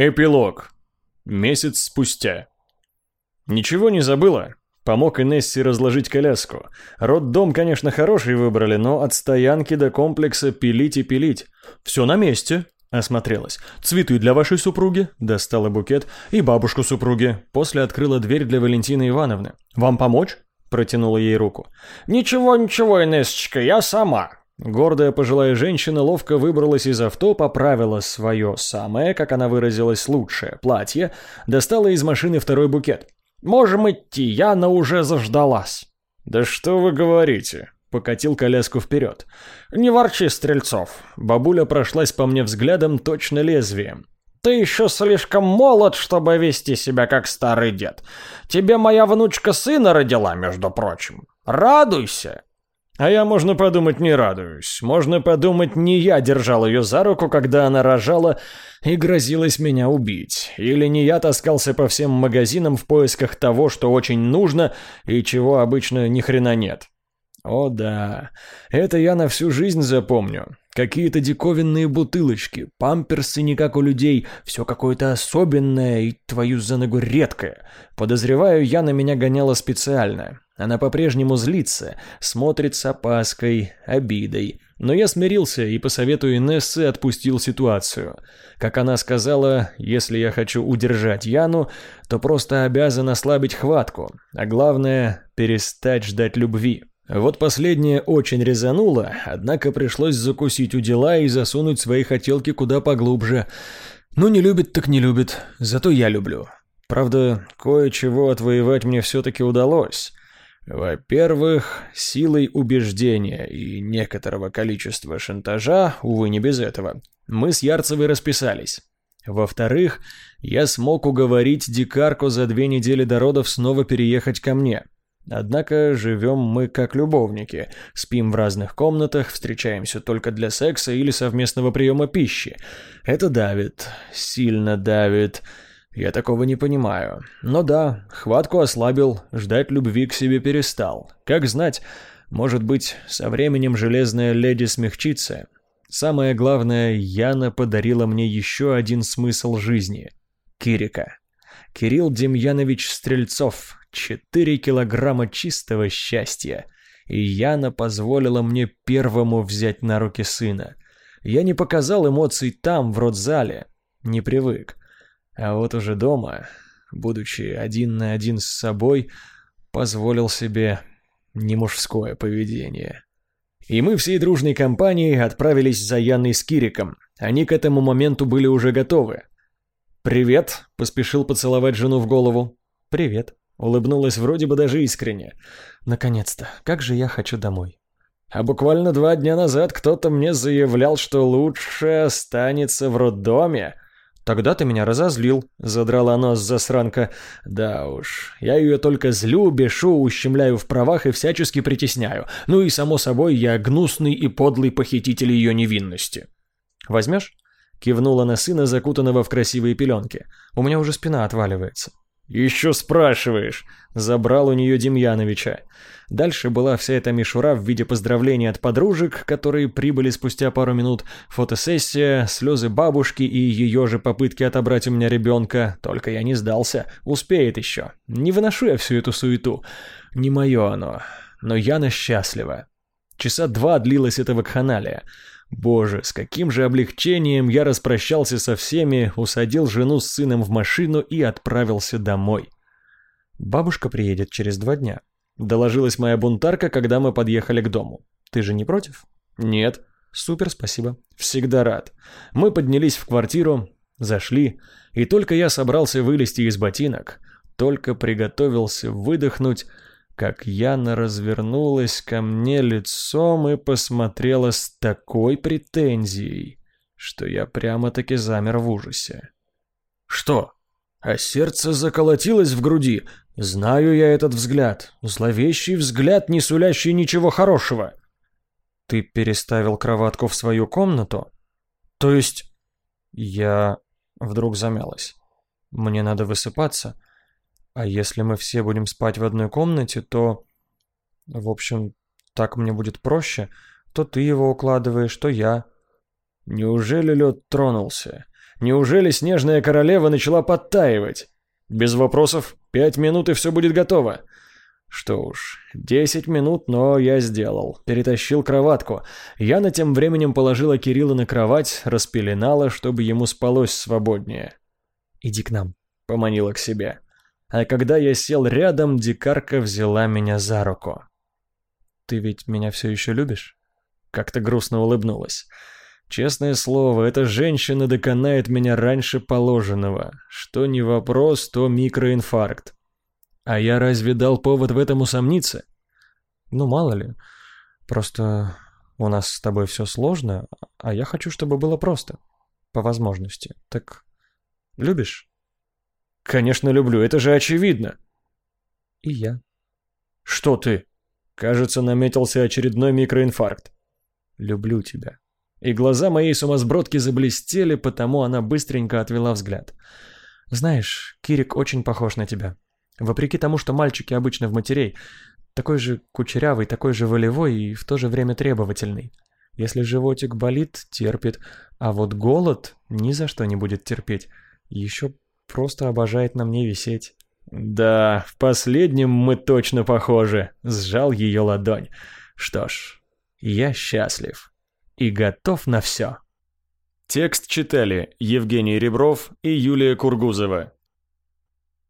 Эпилог. Месяц спустя. Ничего не забыла? Помог Инессе разложить коляску. Роддом, конечно, хороший выбрали, но от стоянки до комплекса пилить и пилить. Все на месте. Осмотрелась. «Цветы для вашей супруги?» Достала букет. «И бабушку супруги». После открыла дверь для Валентины Ивановны. «Вам помочь?» Протянула ей руку. «Ничего, ничего, Инессочка, я сама», Гордая пожилая женщина ловко выбралась из авто, поправила свое самое, как она выразилась, лучшее платье, достала из машины второй букет. «Можем идти, Яна уже заждалась». «Да что вы говорите?» Покатил коляску вперед. «Не ворчи, Стрельцов!» Бабуля прошлась по мне взглядом точно лезвием. «Ты еще слишком молод, чтобы вести себя как старый дед. Тебе моя внучка сына родила, между прочим. Радуйся!» А я, можно подумать, не радуюсь. Можно подумать, не я держал ее за руку, когда она рожала и грозилась меня убить. Или не я таскался по всем магазинам в поисках того, что очень нужно и чего обычно ни хрена нет. О да, это я на всю жизнь запомню. Какие-то диковинные бутылочки, памперсы не как у людей, все какое-то особенное и твою за ногу редкое. Подозреваю, я на меня гоняла специально. Она по-прежнему злится, смотрит с опаской, обидой. Но я смирился и по совету Инессы отпустил ситуацию. Как она сказала, если я хочу удержать Яну, то просто обязан ослабить хватку, а главное – перестать ждать любви. Вот последнее очень резануло, однако пришлось закусить у дела и засунуть свои хотелки куда поглубже. Ну не любит так не любит, зато я люблю. Правда, кое-чего отвоевать мне все-таки удалось. Во-первых, силой убеждения и некоторого количества шантажа, увы, не без этого, мы с Ярцевой расписались. Во-вторых, я смог уговорить дикарку за две недели до родов снова переехать ко мне. Однако живем мы как любовники, спим в разных комнатах, встречаемся только для секса или совместного приема пищи. Это давит, сильно давит. Я такого не понимаю. Но да, хватку ослабил, ждать любви к себе перестал. Как знать, может быть, со временем железная леди смягчится. Самое главное, Яна подарила мне еще один смысл жизни. Кирика. Кирилл Демьянович Стрельцов. Четыре килограмма чистого счастья. И Яна позволила мне первому взять на руки сына. Я не показал эмоций там, в родзале. Не привык. А вот уже дома, будучи один на один с собой, позволил себе немужское поведение. И мы всей дружной компанией отправились за Яной с Кириком. Они к этому моменту были уже готовы. «Привет», — поспешил поцеловать жену в голову. «Привет», — улыбнулась вроде бы даже искренне. «Наконец-то, как же я хочу домой». А буквально два дня назад кто-то мне заявлял, что лучше останется в роддоме, «Тогда ты меня разозлил», — задрала нос засранка. «Да уж, я ее только злю, бешу, ущемляю в правах и всячески притесняю. Ну и, само собой, я гнусный и подлый похититель ее невинности». «Возьмешь?» — кивнула на сына, закутанного в красивые пеленки. «У меня уже спина отваливается». «Еще спрашиваешь!» — забрал у нее Демьяновича. Дальше была вся эта мишура в виде поздравлений от подружек, которые прибыли спустя пару минут, фотосессия, слезы бабушки и ее же попытки отобрать у меня ребенка. Только я не сдался, успеет еще. Не выношу я всю эту суету. Не мое оно. Но Яна счастлива. Часа два длилась эта вакханалия. Боже, с каким же облегчением я распрощался со всеми, усадил жену с сыном в машину и отправился домой. Бабушка приедет через два дня. Доложилась моя бунтарка, когда мы подъехали к дому. Ты же не против? Нет. Супер, спасибо. Всегда рад. Мы поднялись в квартиру, зашли, и только я собрался вылезти из ботинок, только приготовился выдохнуть, как Яна развернулась ко мне лицом и посмотрела с такой претензией, что я прямо-таки замер в ужасе. «Что?» А сердце заколотилось в груди. Знаю я этот взгляд. Зловещий взгляд, не сулящий ничего хорошего. «Ты переставил кроватку в свою комнату?» «То есть...» Я вдруг замялась. «Мне надо высыпаться». А если мы все будем спать в одной комнате, то... В общем, так мне будет проще. То ты его укладываешь, то я. Неужели лед тронулся? Неужели снежная королева начала подтаивать? Без вопросов, пять минут и все будет готово. Что уж, десять минут, но я сделал. Перетащил кроватку. Яна тем временем положила Кирилла на кровать, распеленала, чтобы ему спалось свободнее. «Иди к нам», — поманила к себе. А когда я сел рядом, дикарка взяла меня за руку. «Ты ведь меня все еще любишь?» Как-то грустно улыбнулась. «Честное слово, эта женщина доконает меня раньше положенного. Что не вопрос, то микроинфаркт. А я разве дал повод в этом усомниться? Ну, мало ли. Просто у нас с тобой все сложно, а я хочу, чтобы было просто. По возможности. Так любишь? Конечно, люблю, это же очевидно. И я. Что ты? Кажется, наметился очередной микроинфаркт. Люблю тебя. И глаза моей сумасбродки заблестели, потому она быстренько отвела взгляд. Знаешь, Кирик очень похож на тебя. Вопреки тому, что мальчики обычно в матерей, такой же кучерявый, такой же волевой и в то же время требовательный. Если животик болит, терпит, а вот голод ни за что не будет терпеть. Еще просто обожает на мне висеть. «Да, в последнем мы точно похожи», — сжал ее ладонь. «Что ж, я счастлив и готов на все». Текст читали Евгений Ребров и Юлия Кургузова.